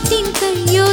定更有